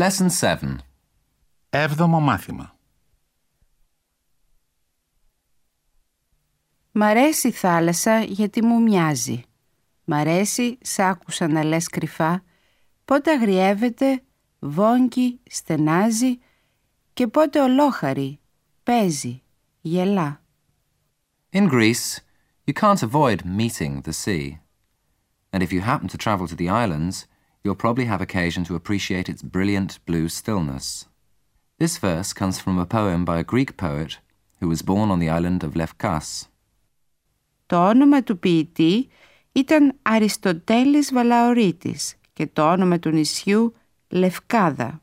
Lesson 7. Έβδομο μάθημα. Μ' αρέσει η θάλασσα γιατί μου μοιάζει. Μ' αρέσει, σ' άκουσα να λες κρυφά, πότε αγριεύεται, βόγγει, στενάζει και πότε ολόχαρη, παίζει, γελά. In Greece, you can't avoid meeting the sea. And if you happen to travel to the islands, you'll probably have occasion to appreciate its brilliant blue stillness. This verse comes from a poem by a Greek poet who was born on the island of Lefkas. Το όνομα του ποιητή ήταν Αριστοτέλης Βαλαωρίτης και το όνομα του νησιού Λευκάδα.